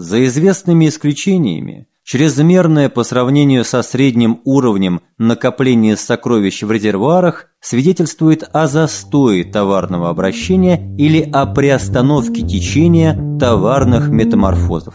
За известными исключениями, чрезмерное по сравнению со средним уровнем накопление сокровищ в резервуарах свидетельствует о застое товарного обращения или о приостановке течения товарных метаморфозов.